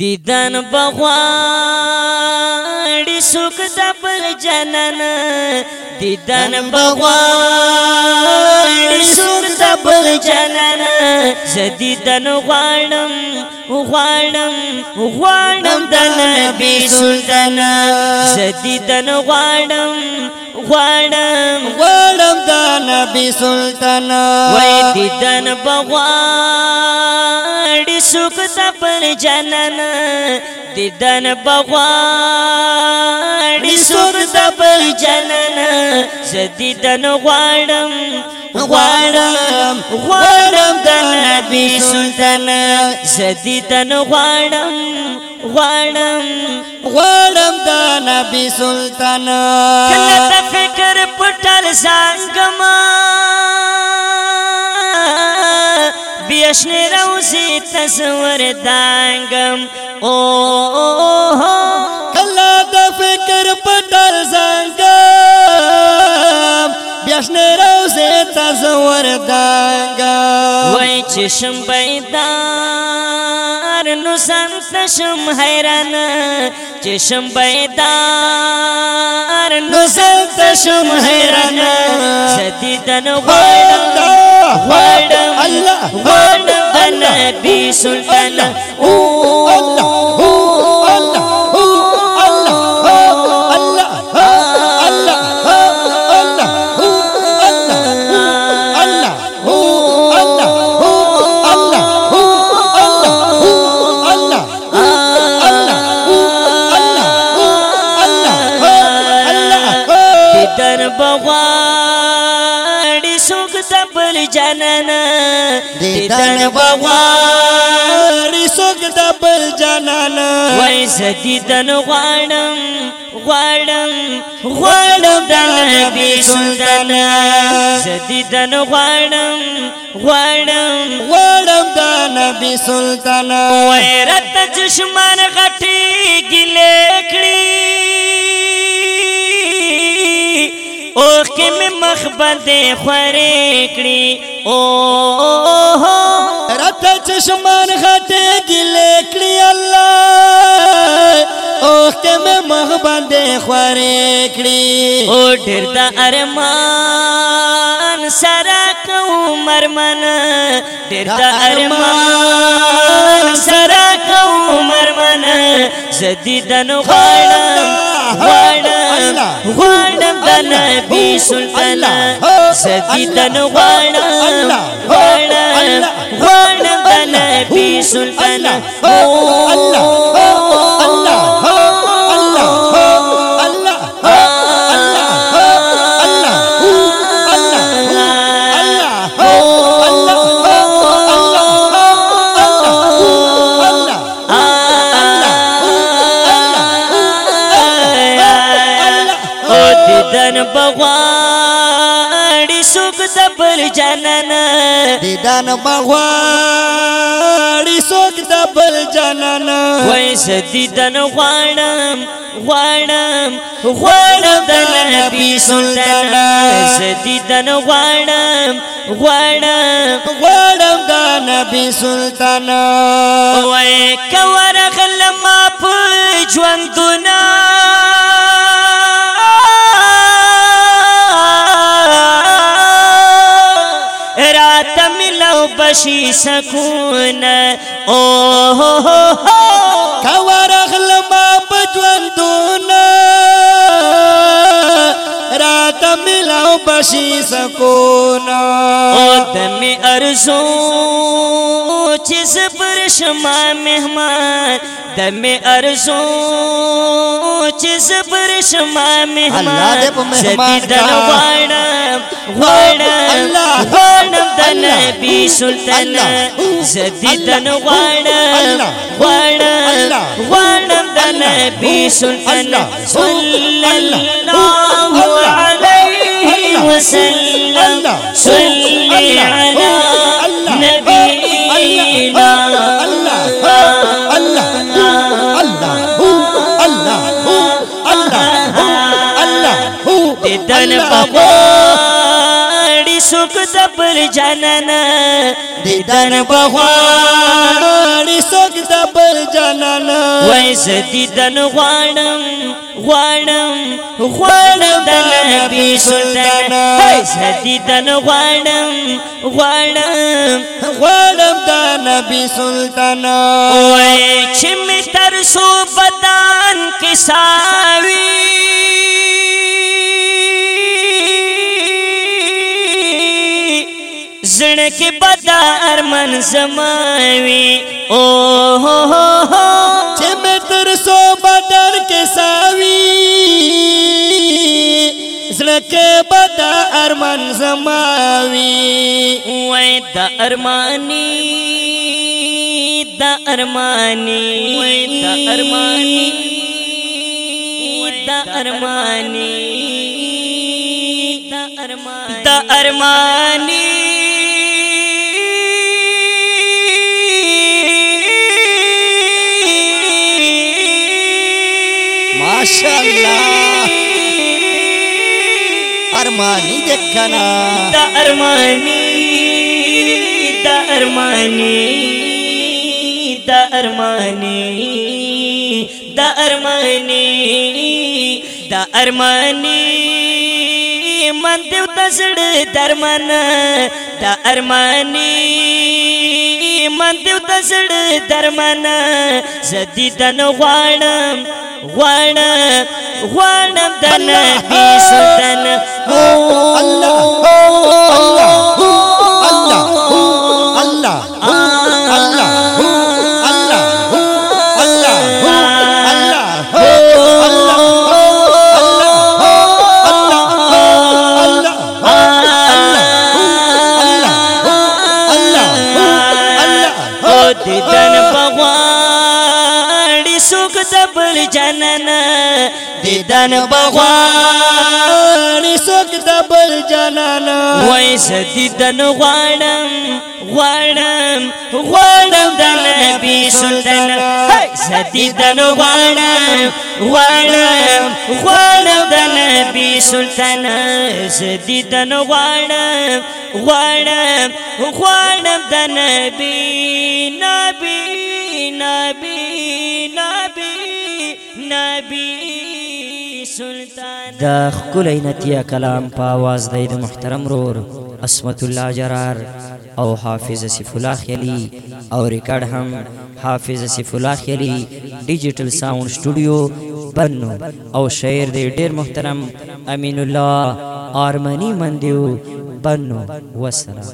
دیدن بغواړي سوک د بل جنن دیدن بغواړي سوک د بل جنن زدیدن غواړم غواړم غواړم د نبی سلطان زدیدن غواړم غواړم غواړم د نبی سلطان وای دیدن بغواړي سوک تا پر جانان دیدن بغواړی سوک تا پر جانان زدیدن غواړم غواړم غواړم د نبی سلطان زدیدن غواړم غواړم غواړم د نبی سلطان کله فکر پټل څنګه ما بیشن روزی تصور دانگم او کلا د فکر پټل زنګم بیشن روزی تصور دانگم وای چې شم پیدا نسان تشم حیران چشم بیدار نسان تشم حیران سدیدن غوڑم غوڑم غوڑم غنبی سلطان او جانانا دیدن بغواری سوک دا بل جانانا وای زدیدن غوانم غوانم غوانم دا نبی سلطانا زدیدن غوانم غوانم غوانم دا نبی سلطانا وای رت چشمان غٹی گلے کڑی او کې مې مخ باندې خورې کړې او راته چشمان غټه ګلې کړې الله او کې مې مخ باندې خورې کړې او ډېر د ارمان سره کومر من ډېر د ارمان سره کومر من زديدن غړم غړم غوانم دانا بي سلطانا زديدن غوانم غوانم غوانم نبی سلطان سلطانا الله غواړي څوک د بل جنن دیدان غواړي څوک د بل جنن وای سدیدن غواړم غواړم غواړم د نبی سلطان سدیدن غواړم غواړم غواړم د نبی سلطان وای کور غلم په ژوندونه راشي سکون او کا ورغل ما پتوندونا رات ملاو بشي سکون او دم ارزو چې صبر شمه مهمان دم ارزو زبر شما مهمان شدیدن غوانم غوانم غوانم د نبی سلطان زدیدن غوانم غوانم غوانم د نبی سلطان صلی الله علیه وسلم صلی علیه شوق د پر جانان دیدن بغواړي شوق د پر جانان وای ز دیدن غواړم غواړم غواړم د نبی سلطان وای ز دیدن غواړم غواړم غواړم د نبی سلطان وای چې می تر سو بدن کې ساوي کې بدا ارمن زماوي او هو هو هو چې مې تر سو بدر کې ساوي زړه کې بدا ارمن زماوي وای د ارمانی د ارمانی وای د ارمانی د ارمانی د ارمانی माशाल्लाह अरमानी देखना दा अरमानी दा अरमानी दा अरमानी दा अरमानी मन देव तसड दरमन दा अरमानी मन देव तसड दरमन सदी तन वाणम غواړم غواړم د نبی سلطان الله الله الله الله الله الله الله الله الله الله الله الله الله الله الله الله الله الله سوک دبل جنن دیدن بغواری سوک دبل جنن ویس دیدن غوارم غوارم غوارم دن نبی سلطن زدیدن غوارم غوارم غوارم دن نبی سلطن زدیدن غوارم غوارم غوارم دن نبی نبی نبی نبی نبی سلطان دا خکلی نتیا کلام په आवाज د محترم رور اسمت الله جرار او حافظ صف الله خلی او ریکارډ هم حافظ صف الله خلی ډیجیټل ساوند سټوډیو بنو او شاعر دی ډیر محترم امین الله ارمنی مندیو بنو وسلام